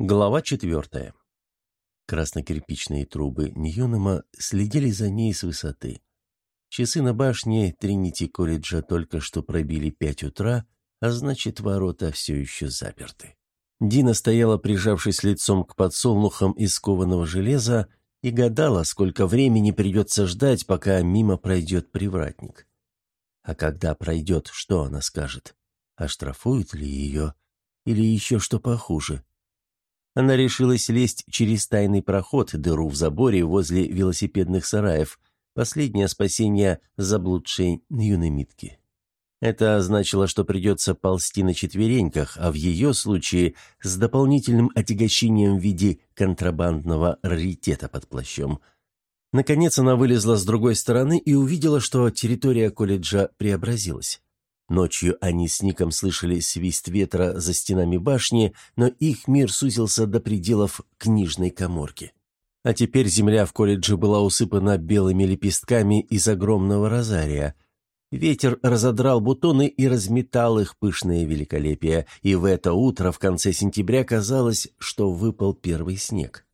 Глава четвертая. Краснокирпичные трубы Ньюнема следили за ней с высоты. Часы на башне Тринити-колледжа только что пробили пять утра, а значит, ворота все еще заперты. Дина стояла, прижавшись лицом к подсолнухам из кованого железа, и гадала, сколько времени придется ждать, пока мимо пройдет привратник. А когда пройдет, что она скажет? Оштрафуют ли ее? Или еще что похуже? Она решилась лезть через тайный проход, дыру в заборе возле велосипедных сараев, последнее спасение заблудшей юнемитки. Это значило, что придется ползти на четвереньках, а в ее случае с дополнительным отягощением в виде контрабандного раритета под плащом. Наконец она вылезла с другой стороны и увидела, что территория колледжа преобразилась. Ночью они с Ником слышали свист ветра за стенами башни, но их мир сузился до пределов книжной коморки. А теперь земля в колледже была усыпана белыми лепестками из огромного розария. Ветер разодрал бутоны и разметал их пышное великолепие, и в это утро в конце сентября казалось, что выпал первый снег.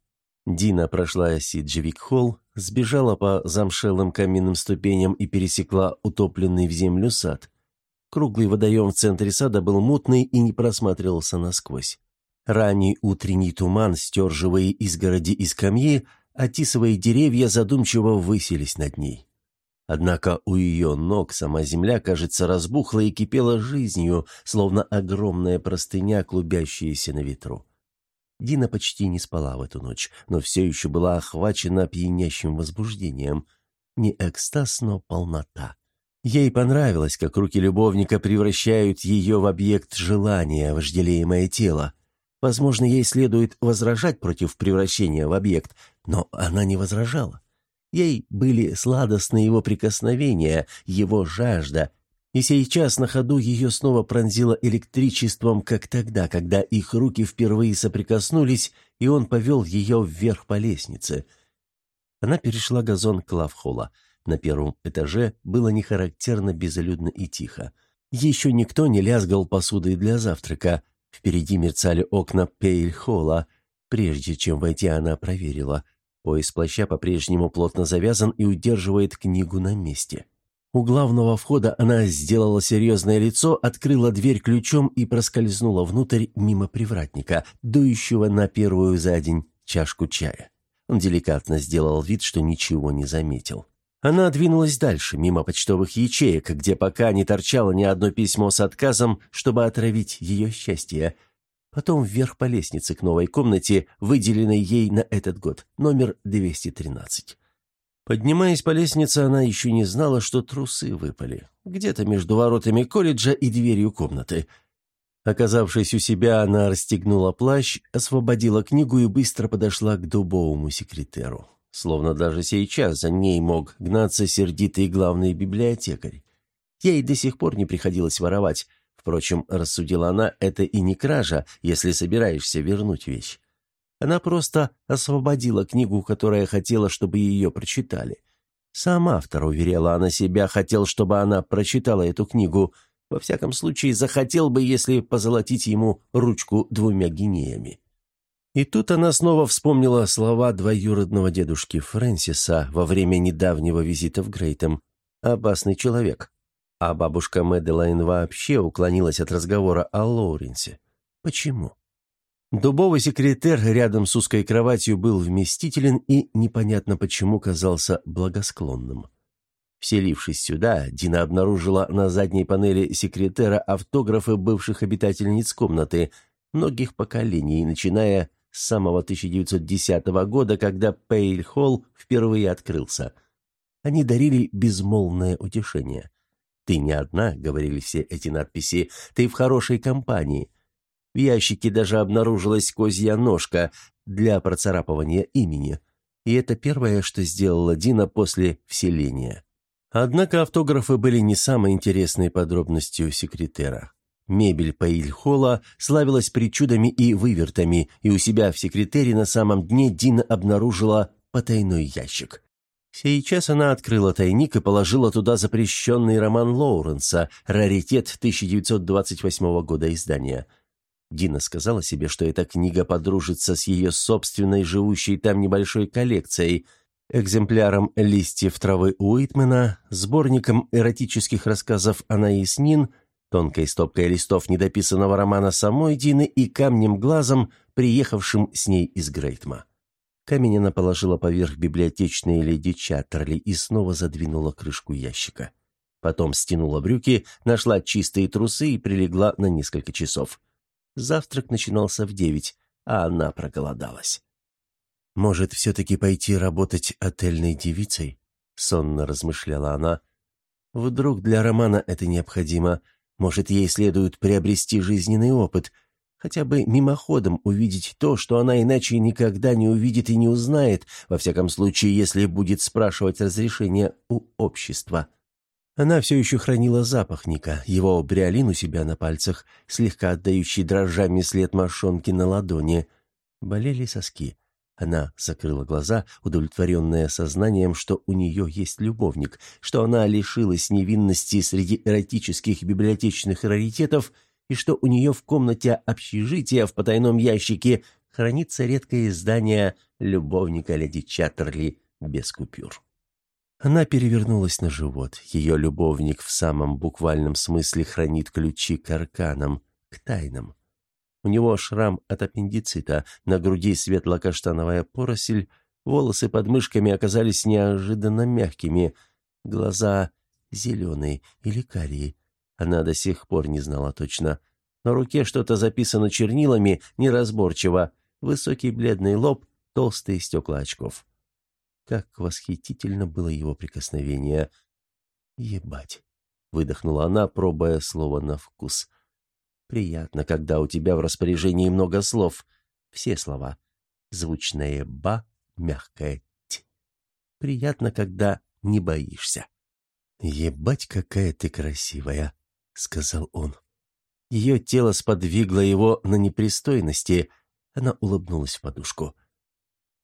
Дина прошла Сиджевик-холл, сбежала по замшелым каменным ступеням и пересекла утопленный в землю сад. Круглый водоем в центре сада был мутный и не просматривался насквозь. Ранний утренний туман стер живые изгороди и скамьи, а тисовые деревья задумчиво высились над ней. Однако у ее ног сама земля, кажется, разбухла и кипела жизнью, словно огромная простыня, клубящаяся на ветру. Дина почти не спала в эту ночь, но все еще была охвачена пьянящим возбуждением. Не экстаз, но полнота. Ей понравилось, как руки любовника превращают ее в объект желания, вожделеемое тело. Возможно, ей следует возражать против превращения в объект, но она не возражала. Ей были сладостны его прикосновения, его жажда, и сейчас на ходу ее снова пронзило электричеством, как тогда, когда их руки впервые соприкоснулись, и он повел ее вверх по лестнице. Она перешла газон Клавхола — на первом этаже было нехарактерно безлюдно и тихо. Еще никто не лязгал посудой для завтрака. Впереди мерцали окна Пейльхола. Прежде чем войти, она проверила. Пояс плаща по-прежнему плотно завязан и удерживает книгу на месте. У главного входа она сделала серьезное лицо, открыла дверь ключом и проскользнула внутрь мимо привратника, дующего на первую за день чашку чая. Он деликатно сделал вид, что ничего не заметил. Она двинулась дальше, мимо почтовых ячеек, где пока не торчало ни одно письмо с отказом, чтобы отравить ее счастье. Потом вверх по лестнице к новой комнате, выделенной ей на этот год, номер 213. Поднимаясь по лестнице, она еще не знала, что трусы выпали. Где-то между воротами колледжа и дверью комнаты. Оказавшись у себя, она расстегнула плащ, освободила книгу и быстро подошла к дубовому секретеру словно даже сейчас за ней мог гнаться сердитый главный библиотекарь. Ей до сих пор не приходилось воровать. Впрочем, рассудила она, это и не кража, если собираешься вернуть вещь. Она просто освободила книгу, которая хотела, чтобы ее прочитали. Сам автор, уверяла она себя, хотел, чтобы она прочитала эту книгу. Во всяком случае, захотел бы, если позолотить ему ручку двумя гинеями. И тут она снова вспомнила слова двоюродного дедушки Фрэнсиса во время недавнего визита в Грейтем. «Опасный человек». А бабушка Мэдалайн вообще уклонилась от разговора о Лоуренсе. Почему? Дубовый секретарь рядом с узкой кроватью был вместителен и непонятно почему казался благосклонным. Вселившись сюда, Дина обнаружила на задней панели секретера автографы бывших обитательниц комнаты, многих поколений, начиная с самого 1910 года, когда Пейль-Холл впервые открылся. Они дарили безмолвное утешение. «Ты не одна», — говорили все эти надписи, — «ты в хорошей компании». В ящике даже обнаружилась козья ножка для процарапывания имени. И это первое, что сделала Дина после вселения. Однако автографы были не самой интересной подробностью секретера. Мебель Паильхола славилась причудами и вывертами, и у себя в секретере на самом дне Дина обнаружила потайной ящик. Сейчас она открыла тайник и положила туда запрещенный роман Лоуренса, раритет 1928 года издания. Дина сказала себе, что эта книга подружится с ее собственной живущей там небольшой коллекцией, экземпляром листьев травы Уитмена, сборником эротических рассказов Анаис Нин, тонкой стопкой листов недописанного романа самой Дины и камнем-глазом, приехавшим с ней из Грейтма. Камень она положила поверх библиотечной леди Чаттерли и снова задвинула крышку ящика. Потом стянула брюки, нашла чистые трусы и прилегла на несколько часов. Завтрак начинался в девять, а она проголодалась. «Может, все-таки пойти работать отельной девицей?» — сонно размышляла она. «Вдруг для Романа это необходимо. Может, ей следует приобрести жизненный опыт, хотя бы мимоходом увидеть то, что она иначе никогда не увидит и не узнает, во всяком случае, если будет спрашивать разрешение у общества». Она все еще хранила запах Ника, его бриолин у себя на пальцах, слегка отдающий дрожжами след мошонки на ладони. Болели соски. Она закрыла глаза, удовлетворенная сознанием, что у нее есть любовник, что она лишилась невинности среди эротических библиотечных раритетов и что у нее в комнате общежития в потайном ящике хранится редкое издание «Любовника леди Чаттерли» без купюр. Она перевернулась на живот. Ее любовник в самом буквальном смысле хранит ключи к арканам, к тайнам. У него шрам от аппендицита, на груди светло-каштановая поросль, волосы под мышками оказались неожиданно мягкими, глаза зеленые или карие. Она до сих пор не знала точно. На руке что-то записано чернилами, неразборчиво. Высокий бледный лоб, толстые стекла очков. Как восхитительно было его прикосновение. «Ебать!» — выдохнула она, пробуя слово на вкус. «Приятно, когда у тебя в распоряжении много слов. Все слова. Звучное «ба», мягкое «т». Приятно, когда не боишься». «Ебать, какая ты красивая!» — сказал он. Ее тело сподвигло его на непристойности. Она улыбнулась в подушку.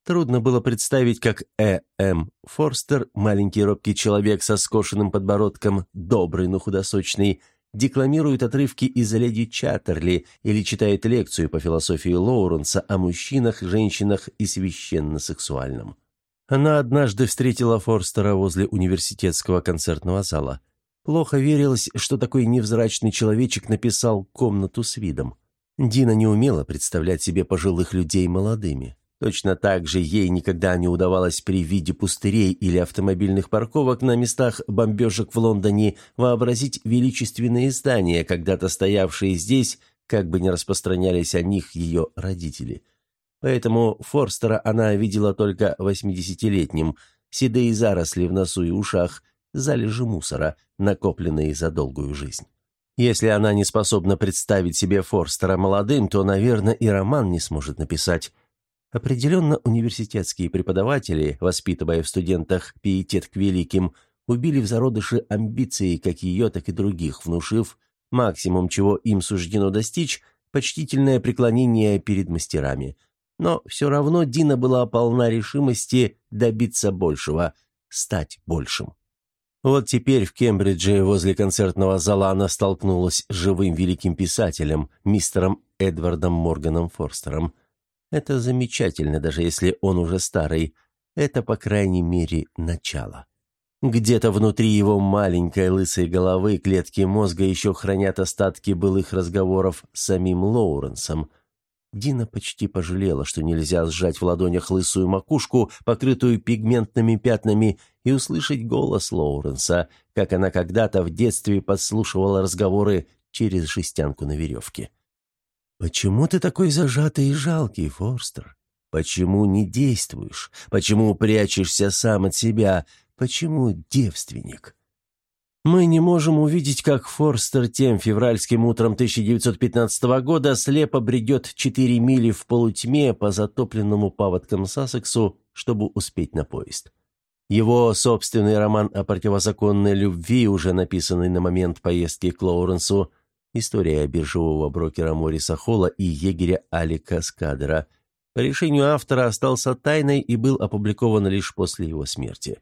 Трудно было представить, как Э. М. Форстер, маленький робкий человек со скошенным подбородком, добрый, но худосочный, декламирует отрывки из «Леди Чаттерли» или читает лекцию по философии Лоуренса о мужчинах, женщинах и священно-сексуальном. Она однажды встретила Форстера возле университетского концертного зала. Плохо верилось, что такой невзрачный человечек написал «комнату с видом». Дина не умела представлять себе пожилых людей молодыми. Точно так же ей никогда не удавалось при виде пустырей или автомобильных парковок на местах бомбежек в Лондоне вообразить величественные здания, когда-то стоявшие здесь, как бы не распространялись о них ее родители. Поэтому Форстера она видела только восьмидесятилетним, седые заросли в носу и ушах, залежи мусора, накопленные за долгую жизнь. Если она не способна представить себе Форстера молодым, то, наверное, и роман не сможет написать. Определенно, университетские преподаватели, воспитывая в студентах пиетет к великим, убили в зародыше амбиции как ее, так и других, внушив максимум, чего им суждено достичь, почтительное преклонение перед мастерами. Но все равно Дина была полна решимости добиться большего, стать большим. Вот теперь в Кембридже возле концертного зала она столкнулась с живым великим писателем, мистером Эдвардом Морганом Форстером – это замечательно, даже если он уже старый. Это, по крайней мере, начало. Где-то внутри его маленькой лысой головы клетки мозга еще хранят остатки былых разговоров с самим Лоуренсом. Дина почти пожалела, что нельзя сжать в ладонях лысую макушку, покрытую пигментными пятнами, и услышать голос Лоуренса, как она когда-то в детстве подслушивала разговоры через жестянку на веревке. «Почему ты такой зажатый и жалкий, Форстер? Почему не действуешь? Почему прячешься сам от себя? Почему девственник?» Мы не можем увидеть, как Форстер тем февральским утром 1915 года слепо бредет четыре мили в полутьме по затопленному паводкам Сассексу, чтобы успеть на поезд. Его собственный роман о противозаконной любви, уже написанный на момент поездки к Лоуренсу, История биржевого брокера Мориса Холла и егеря Алика Скадера. По решению автора остался тайной и был опубликован лишь после его смерти.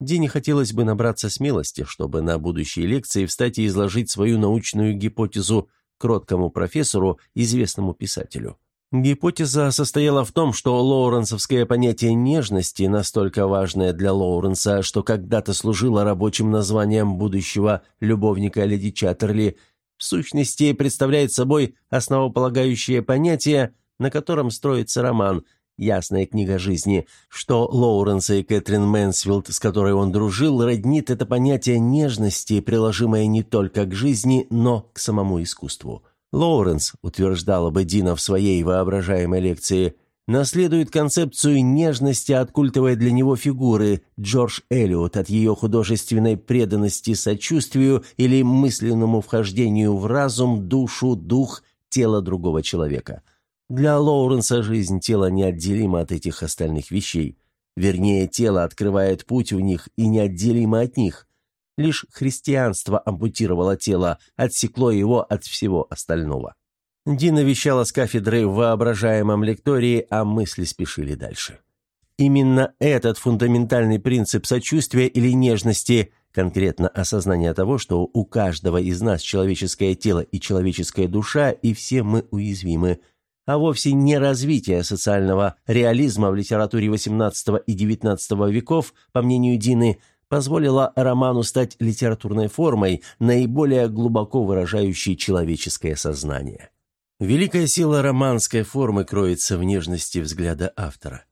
Дине хотелось бы набраться смелости, чтобы на будущей лекции встать и изложить свою научную гипотезу, кроткому профессору, известному писателю. Гипотеза состояла в том, что лоуренсовское понятие нежности настолько важное для Лоуренса, что когда-то служило рабочим названием будущего любовника леди Чаттерли, в сущности представляет собой основополагающее понятие, на котором строится роман «Ясная книга жизни», что Лоуренса и Кэтрин Мэнсфилд, с которой он дружил, роднит это понятие нежности, приложимое не только к жизни, но к самому искусству. Лоуренс, утверждала бы Дина в своей воображаемой лекции, наследует концепцию нежности от культовой для него фигуры Джордж Элиот от ее художественной преданности сочувствию или мысленному вхождению в разум, душу, дух, тело другого человека. Для Лоуренса жизнь тела неотделима от этих остальных вещей. Вернее, тело открывает путь в них и неотделимо от них. Лишь христианство ампутировало тело, отсекло его от всего остального. Дина вещала с кафедры в воображаемом лектории, а мысли спешили дальше. Именно этот фундаментальный принцип сочувствия или нежности, конкретно осознание того, что у каждого из нас человеческое тело и человеческая душа, и все мы уязвимы, а вовсе не развитие социального реализма в литературе XVIII и XIX веков, по мнению Дины, позволила роману стать литературной формой, наиболее глубоко выражающей человеческое сознание. Великая сила романской формы кроется в нежности взгляда автора.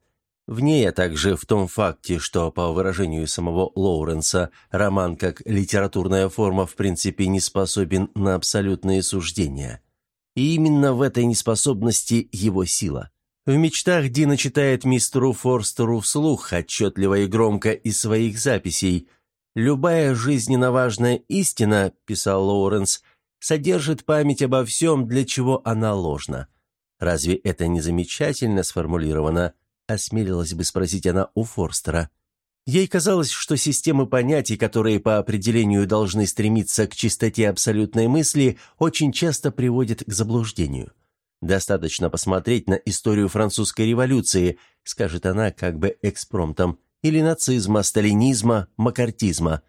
В ней, а также в том факте, что, по выражению самого Лоуренса, роман как литературная форма в принципе не способен на абсолютные суждения. И именно в этой неспособности его сила – в мечтах Дина читает мистеру Форстеру вслух, отчетливо и громко из своих записей. «Любая жизненно важная истина, — писал Лоуренс, — содержит память обо всем, для чего она ложна. Разве это не замечательно сформулировано?» — осмелилась бы спросить она у Форстера. Ей казалось, что системы понятий, которые по определению должны стремиться к чистоте абсолютной мысли, очень часто приводят к заблуждению. «Достаточно посмотреть на историю французской революции», скажет она как бы экспромтом, или нацизма, сталинизма, макартизма.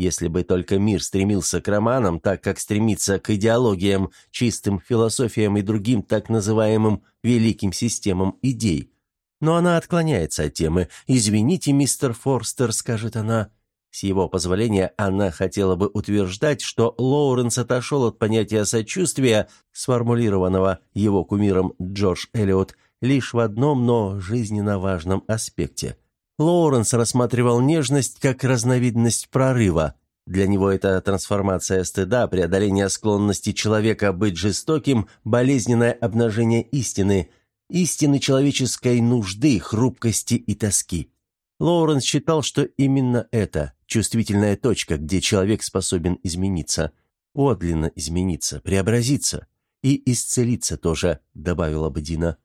Если бы только мир стремился к романам, так как стремится к идеологиям, чистым философиям и другим так называемым «великим системам идей». Но она отклоняется от темы. «Извините, мистер Форстер», — скажет она, — с его позволения она хотела бы утверждать, что Лоуренс отошел от понятия сочувствия, сформулированного его кумиром Джордж Эллиот, лишь в одном, но жизненно важном аспекте. Лоуренс рассматривал нежность как разновидность прорыва. Для него это трансформация стыда, преодоление склонности человека быть жестоким, болезненное обнажение истины, истины человеческой нужды, хрупкости и тоски. Лоуренс считал, что именно это чувствительная точка, где человек способен измениться, подлинно измениться, преобразиться и исцелиться тоже, добавила бы Дина.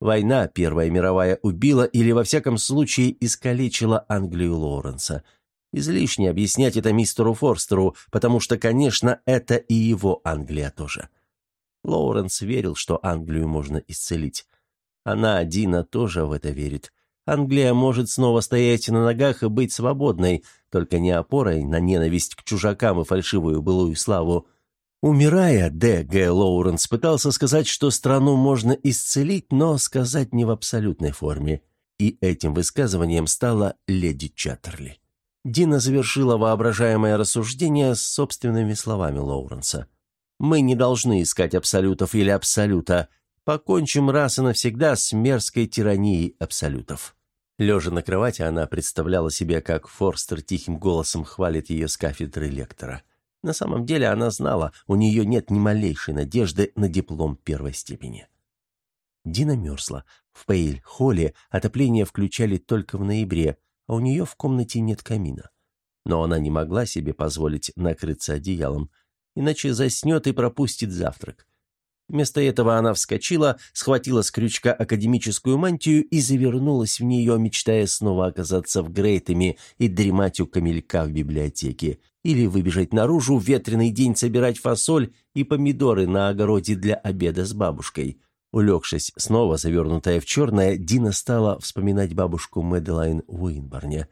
Война, Первая мировая, убила или, во всяком случае, искалечила Англию Лоуренса. Излишне объяснять это мистеру Форстеру, потому что, конечно, это и его Англия тоже. Лоуренс верил, что Англию можно исцелить. Она, Дина, тоже в это верит. Англия может снова стоять на ногах и быть свободной, только не опорой на ненависть к чужакам и фальшивую былую славу. Умирая, Д. Г. Лоуренс пытался сказать, что страну можно исцелить, но сказать не в абсолютной форме. И этим высказыванием стала леди Чаттерли. Дина завершила воображаемое рассуждение с собственными словами Лоуренса. «Мы не должны искать абсолютов или абсолюта. Покончим раз и навсегда с мерзкой тиранией абсолютов». Лежа на кровати, она представляла себе, как Форстер тихим голосом хвалит ее с кафедры лектора. На самом деле она знала, у нее нет ни малейшей надежды на диплом первой степени. Дина мерзла. В Пейль-холле отопление включали только в ноябре, а у нее в комнате нет камина. Но она не могла себе позволить накрыться одеялом, иначе заснет и пропустит завтрак. Вместо этого она вскочила, схватила с крючка академическую мантию и завернулась в нее, мечтая снова оказаться в Грейтами и дремать у камелька в библиотеке. Или выбежать наружу в ветреный день собирать фасоль и помидоры на огороде для обеда с бабушкой. Улегшись, снова завернутая в черное, Дина стала вспоминать бабушку Мэдалайн Уинборне.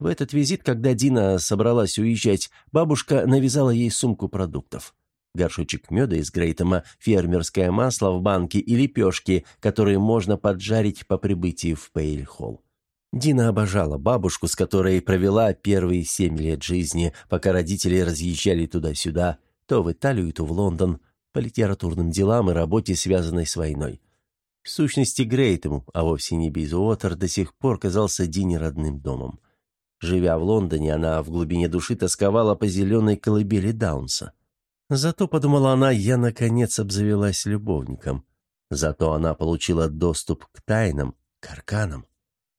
В этот визит, когда Дина собралась уезжать, бабушка навязала ей сумку продуктов. Горшочек меда из Грейтема, фермерское масло в банке и лепешки, которые можно поджарить по прибытии в Пейльхолл. Дина обожала бабушку, с которой провела первые семь лет жизни, пока родители разъезжали туда-сюда, то в Италию, то в Лондон, по литературным делам и работе, связанной с войной. В сущности, Грейтему, а вовсе не Бейзуотер, до сих пор казался Дине родным домом. Живя в Лондоне, она в глубине души тосковала по зеленой колыбели Даунса. Зато, подумала она, я, наконец, обзавелась любовником. Зато она получила доступ к тайнам, к арканам.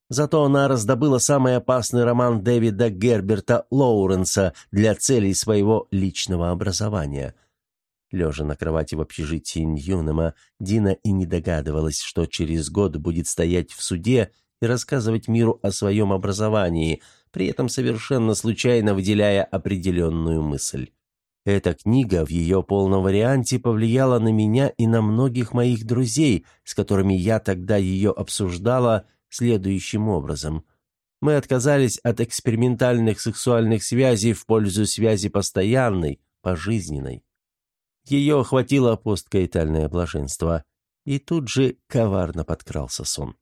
Зато она раздобыла самый опасный роман Дэвида Герберта Лоуренса для целей своего личного образования. Лежа на кровати в общежитии Ньюнема, Дина и не догадывалась, что через год будет стоять в суде и рассказывать миру о своем образовании, при этом совершенно случайно выделяя определенную мысль. Эта книга в ее полном варианте повлияла на меня и на многих моих друзей, с которыми я тогда ее обсуждала, следующим образом. Мы отказались от экспериментальных сексуальных связей в пользу связи постоянной, пожизненной. Ее охватило посткаитальное блаженство, и тут же коварно подкрался сон.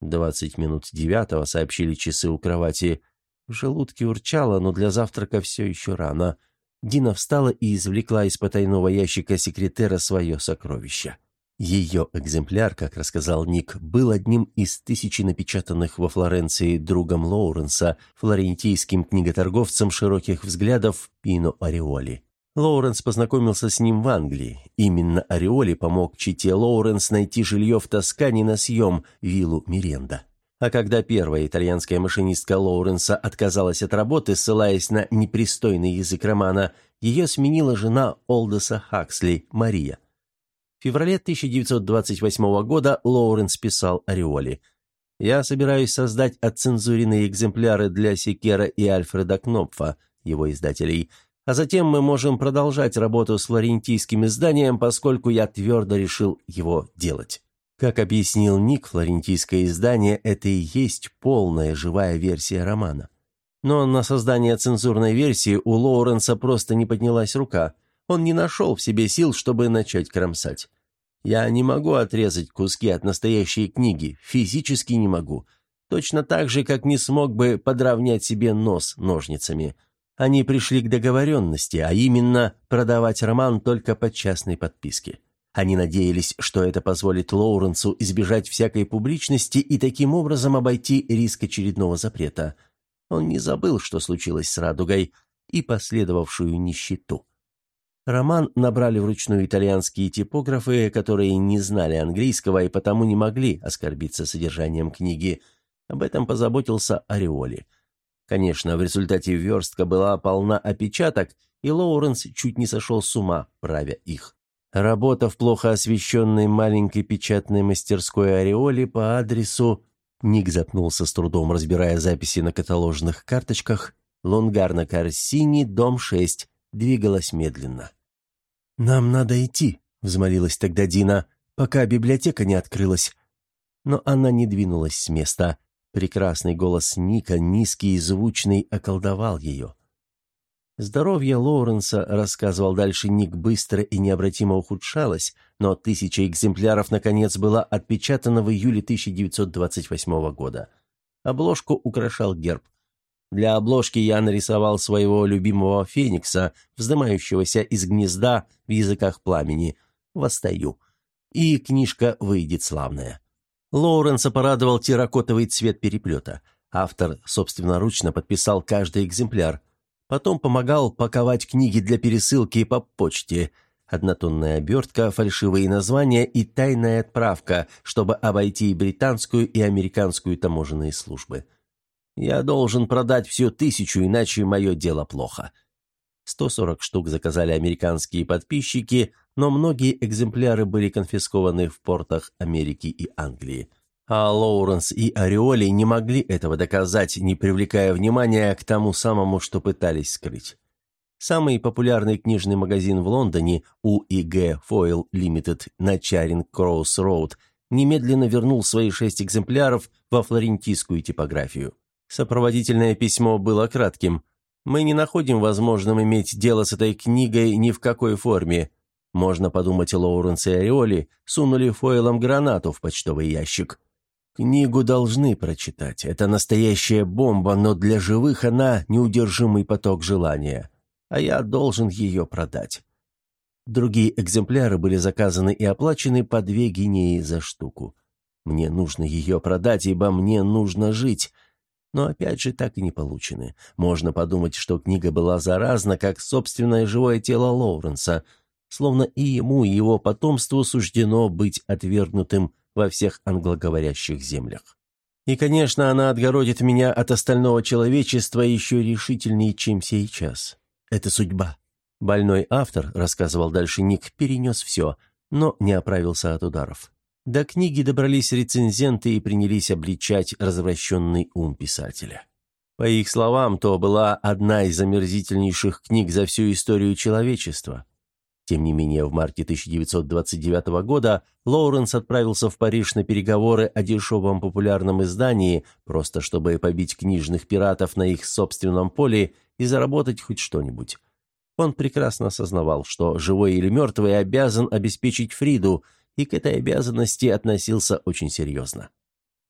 «Двадцать минут девятого», — сообщили часы у кровати. В желудке урчало, но для завтрака все еще рано. Дина встала и извлекла из потайного ящика секретера свое сокровище. Ее экземпляр, как рассказал Ник, был одним из тысячи напечатанных во Флоренции другом Лоуренса, флорентийским книготорговцем широких взглядов Пино Ореоли. Лоуренс познакомился с ним в Англии. Именно Ореоли помог чите Лоуренс найти жилье в Тоскане на съем, виллу Миренда. А когда первая итальянская машинистка Лоуренса отказалась от работы, ссылаясь на непристойный язык романа, ее сменила жена Олдеса Хаксли, Мария – в феврале 1928 года Лоуренс писал Ореоли. «Я собираюсь создать отцензуренные экземпляры для Секера и Альфреда Кнопфа, его издателей, а затем мы можем продолжать работу с флорентийским изданием, поскольку я твердо решил его делать». Как объяснил Ник, флорентийское издание – это и есть полная живая версия романа. Но на создание цензурной версии у Лоуренса просто не поднялась рука – он не нашел в себе сил, чтобы начать кромсать. Я не могу отрезать куски от настоящей книги, физически не могу. Точно так же, как не смог бы подровнять себе нос ножницами. Они пришли к договоренности, а именно продавать роман только по частной подписке. Они надеялись, что это позволит Лоуренсу избежать всякой публичности и таким образом обойти риск очередного запрета. Он не забыл, что случилось с «Радугой» и последовавшую нищету. Роман набрали вручную итальянские типографы, которые не знали английского и потому не могли оскорбиться содержанием книги. Об этом позаботился Ореоли. Конечно, в результате верстка была полна опечаток, и Лоуренс чуть не сошел с ума, правя их. Работа в плохо освещенной маленькой печатной мастерской Ореоли по адресу... Ник запнулся с трудом, разбирая записи на каталожных карточках. Лонгарно Корсини, дом 6, двигалась медленно. «Нам надо идти», — взмолилась тогда Дина, «пока библиотека не открылась». Но она не двинулась с места. Прекрасный голос Ника, низкий и звучный, околдовал ее. Здоровье Лоуренса, рассказывал дальше Ник, быстро и необратимо ухудшалось, но тысяча экземпляров, наконец, была отпечатана в июле 1928 года. Обложку украшал герб. Для обложки я нарисовал своего любимого феникса, вздымающегося из гнезда в языках пламени. Восстаю. И книжка выйдет славная. Лоуренса порадовал терракотовый цвет переплета. Автор собственноручно подписал каждый экземпляр. Потом помогал паковать книги для пересылки по почте. Однотонная обертка, фальшивые названия и тайная отправка, чтобы обойти и британскую, и американскую таможенные службы. Я должен продать всю тысячу, иначе мое дело плохо. 140 штук заказали американские подписчики, но многие экземпляры были конфискованы в портах Америки и Англии. А Лоуренс и Ореоли не могли этого доказать, не привлекая внимания к тому самому, что пытались скрыть. Самый популярный книжный магазин в Лондоне, UEG Foil Limited на Чаринг-Кроус Роуд, немедленно вернул свои шесть экземпляров во флорентийскую типографию. Сопроводительное письмо было кратким. Мы не находим возможным иметь дело с этой книгой ни в какой форме. Можно подумать, Лоуренс и Ореоли сунули фойлом гранату в почтовый ящик. Книгу должны прочитать. Это настоящая бомба, но для живых она неудержимый поток желания. А я должен ее продать. Другие экземпляры были заказаны и оплачены по две гинеи за штуку. Мне нужно ее продать, ибо мне нужно жить. Но опять же так и не получены. Можно подумать, что книга была заразна, как собственное живое тело Лоуренса, словно и ему, и его потомству суждено быть отвергнутым во всех англоговорящих землях. И, конечно, она отгородит меня от остального человечества еще решительнее, чем сейчас. Это судьба. Больной автор, рассказывал дальше Ник, перенес все, но не оправился от ударов. До книги добрались рецензенты и принялись обличать развращенный ум писателя. По их словам, то была одна из омерзительнейших книг за всю историю человечества. Тем не менее, в марте 1929 года Лоуренс отправился в Париж на переговоры о дешевом популярном издании, просто чтобы побить книжных пиратов на их собственном поле и заработать хоть что-нибудь. Он прекрасно осознавал, что живой или мертвый обязан обеспечить Фриду, и к этой обязанности относился очень серьезно.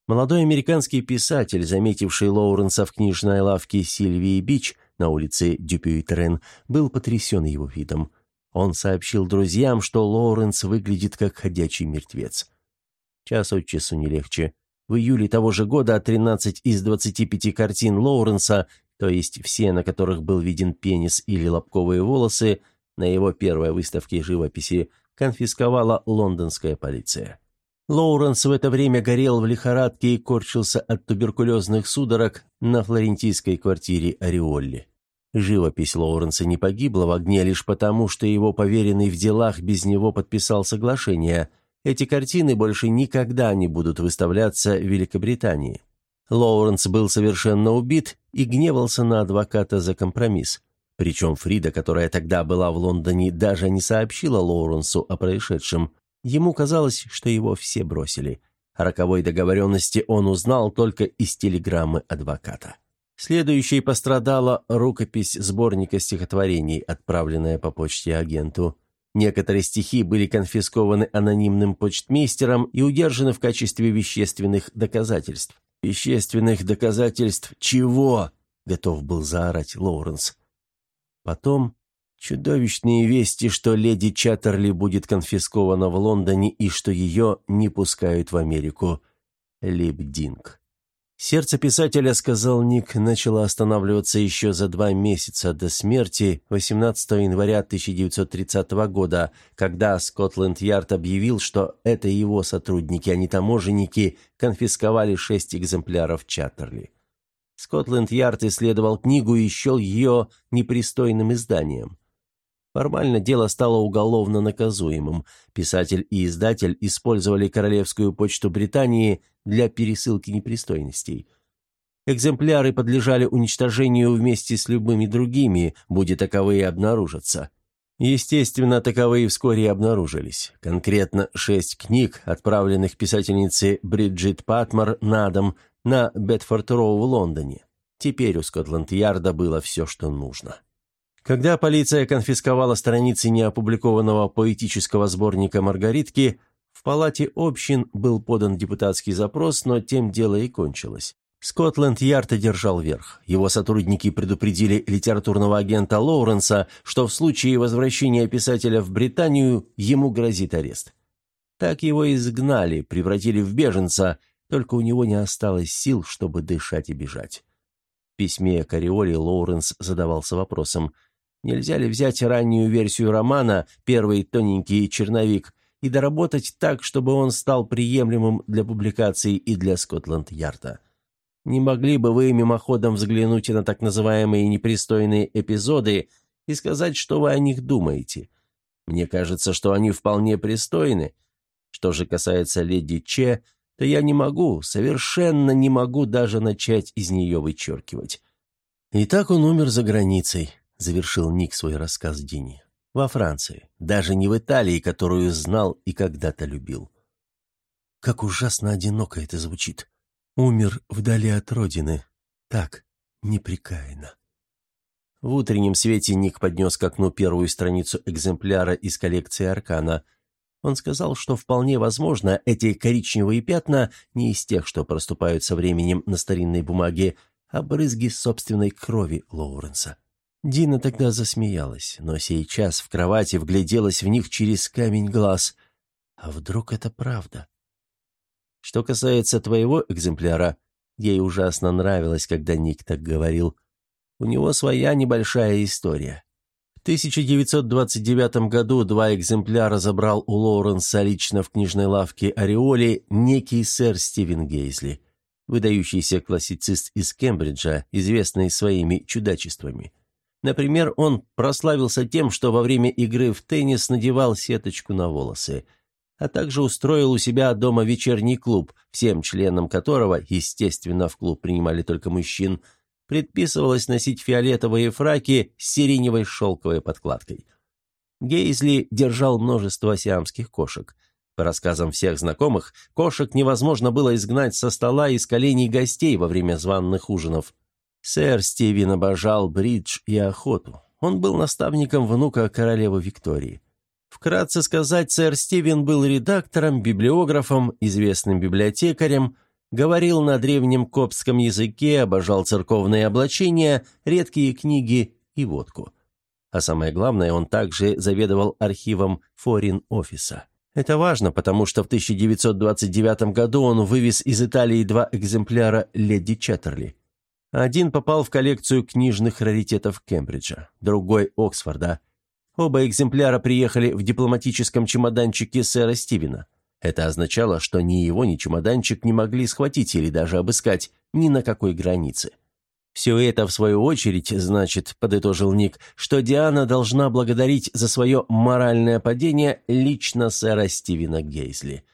Молодой американский писатель, заметивший Лоуренса в книжной лавке Сильвии Бич на улице Дюпюйтрен, был потрясен его видом. Он сообщил друзьям, что Лоуренс выглядит как ходячий мертвец. Час от часу не легче. В июле того же года 13 из 25 картин Лоуренса, то есть все, на которых был виден пенис или лобковые волосы, на его первой выставке живописи, конфисковала лондонская полиция. Лоуренс в это время горел в лихорадке и корчился от туберкулезных судорог на флорентийской квартире Ореолли. Живопись Лоуренса не погибла в огне лишь потому, что его поверенный в делах без него подписал соглашение. Эти картины больше никогда не будут выставляться в Великобритании. Лоуренс был совершенно убит и гневался на адвоката за компромисс. Причем Фрида, которая тогда была в Лондоне, даже не сообщила Лоуренсу о происшедшем. Ему казалось, что его все бросили. О роковой договоренности он узнал только из телеграммы адвоката. Следующей пострадала рукопись сборника стихотворений, отправленная по почте агенту. Некоторые стихи были конфискованы анонимным почтмейстером и удержаны в качестве вещественных доказательств. «Вещественных доказательств чего?» — готов был заорать Лоуренс. Потом чудовищные вести, что леди Чаттерли будет конфискована в Лондоне и что ее не пускают в Америку. Липдинг. Сердце писателя, сказал Ник, начало останавливаться еще за два месяца до смерти 18 января 1930 года, когда Скотланд-Ярд объявил, что это его сотрудники, а не таможенники, конфисковали шесть экземпляров Чаттерли. Скотланд-Ярд исследовал книгу и счел ее непристойным изданием. Формально дело стало уголовно наказуемым. Писатель и издатель использовали Королевскую почту Британии для пересылки непристойностей. Экземпляры подлежали уничтожению вместе с любыми другими, будет таковые обнаружатся. Естественно, таковые вскоре обнаружились. Конкретно шесть книг, отправленных писательнице Бриджит Патмор на дом на Бетфорд-Роу в Лондоне. Теперь у Скотланд-Ярда было все, что нужно. Когда полиция конфисковала страницы неопубликованного поэтического сборника «Маргаритки», в палате общин был подан депутатский запрос, но тем дело и кончилось. Скотланд-Ярд одержал верх. Его сотрудники предупредили литературного агента Лоуренса, что в случае возвращения писателя в Британию ему грозит арест. Так его изгнали, превратили в беженца, только у него не осталось сил, чтобы дышать и бежать. В письме к Ореоле Лоуренс задавался вопросом – Нельзя ли взять раннюю версию романа, первый тоненький черновик, и доработать так, чтобы он стал приемлемым для публикации и для Скотланд-Ярда? Не могли бы вы мимоходом взглянуть на так называемые непристойные эпизоды и сказать, что вы о них думаете? Мне кажется, что они вполне пристойны. Что же касается леди Че, то я не могу, совершенно не могу даже начать из нее вычеркивать. И так он умер за границей завершил Ник свой рассказ Дини. «Во Франции, даже не в Италии, которую знал и когда-то любил». Как ужасно одиноко это звучит. Умер вдали от родины. Так, неприкаянно. В утреннем свете Ник поднес к окну первую страницу экземпляра из коллекции Аркана. Он сказал, что вполне возможно, эти коричневые пятна не из тех, что проступают со временем на старинной бумаге, а брызги собственной крови Лоуренса. Дина тогда засмеялась, но сейчас в кровати вгляделась в них через камень глаз. А вдруг это правда? Что касается твоего экземпляра, ей ужасно нравилось, когда Ник так говорил – у него своя небольшая история. В 1929 году два экземпляра забрал у Лоуренса лично в книжной лавке «Ореоли» некий сэр Стивен Гейзли, выдающийся классицист из Кембриджа, известный своими чудачествами. Например, он прославился тем, что во время игры в теннис надевал сеточку на волосы, а также устроил у себя дома вечерний клуб, всем членам которого, естественно, в клуб принимали только мужчин – предписывалось носить фиолетовые фраки с сиреневой шелковой подкладкой. Гейзли держал множество сиамских кошек. По рассказам всех знакомых, кошек невозможно было изгнать со стола и с коленей гостей во время званных ужинов. Сэр Стивен обожал бридж и охоту. Он был наставником внука королевы Виктории. Вкратце сказать, сэр Стивен был редактором, библиографом, известным библиотекарем – Говорил на древнем коптском языке, обожал церковные облачения, редкие книги и водку. А самое главное, он также заведовал архивом форин-офиса. Это важно, потому что в 1929 году он вывез из Италии два экземпляра «Леди Четтерли». Один попал в коллекцию книжных раритетов Кембриджа, другой – Оксфорда. Оба экземпляра приехали в дипломатическом чемоданчике сэра Стивена – это означало, что ни его, ни чемоданчик не могли схватить или даже обыскать ни на какой границе. «Все это, в свою очередь, значит, — подытожил Ник, — что Диана должна благодарить за свое моральное падение лично сэра Стивена Гейзли».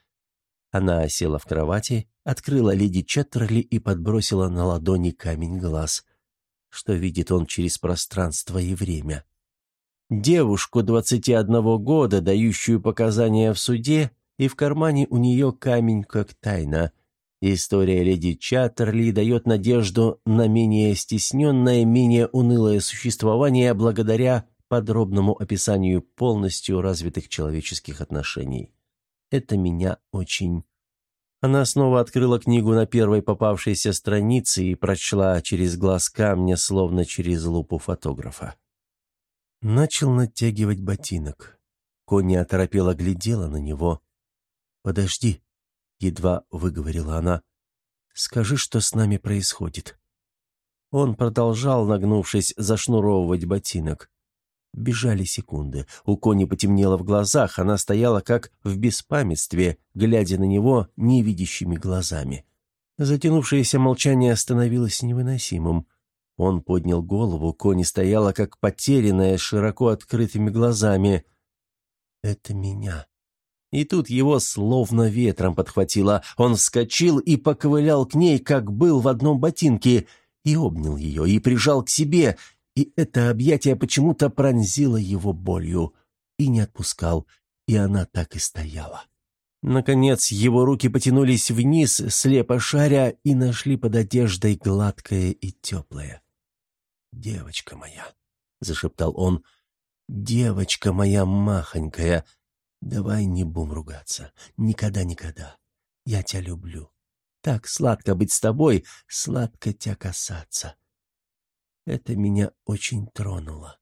Она села в кровати, открыла леди Четтерли и подбросила на ладони камень глаз. Что видит он через пространство и время? Девушку двадцати одного года, дающую показания в суде, и в кармане у нее камень как тайна. История леди Чаттерли дает надежду на менее стесненное, менее унылое существование благодаря подробному описанию полностью развитых человеческих отношений. Это меня очень... Она снова открыла книгу на первой попавшейся странице и прочла через глаз камня, словно через лупу фотографа. Начал натягивать ботинок. Конни оторопела глядела на него. «Подожди», — едва выговорила она. «Скажи, что с нами происходит». Он продолжал, нагнувшись, зашнуровывать ботинок. Бежали секунды. У Кони потемнело в глазах, она стояла как в беспамятстве, глядя на него невидящими глазами. Затянувшееся молчание становилось невыносимым. Он поднял голову, Кони стояла как потерянная, широко открытыми глазами. «Это меня», и тут его словно ветром подхватило. Он вскочил и поковылял к ней, как был в одном ботинке, и обнял ее, и прижал к себе, и это объятие почему-то пронзило его болью. И не отпускал, и она так и стояла. Наконец его руки потянулись вниз, слепо шаря, и нашли под одеждой гладкое и теплое. «Девочка моя», — зашептал он, — «девочка моя махонькая, Давай не будем ругаться. Никогда-никогда. Я тебя люблю. Так сладко быть с тобой, сладко тебя касаться. Это меня очень тронуло.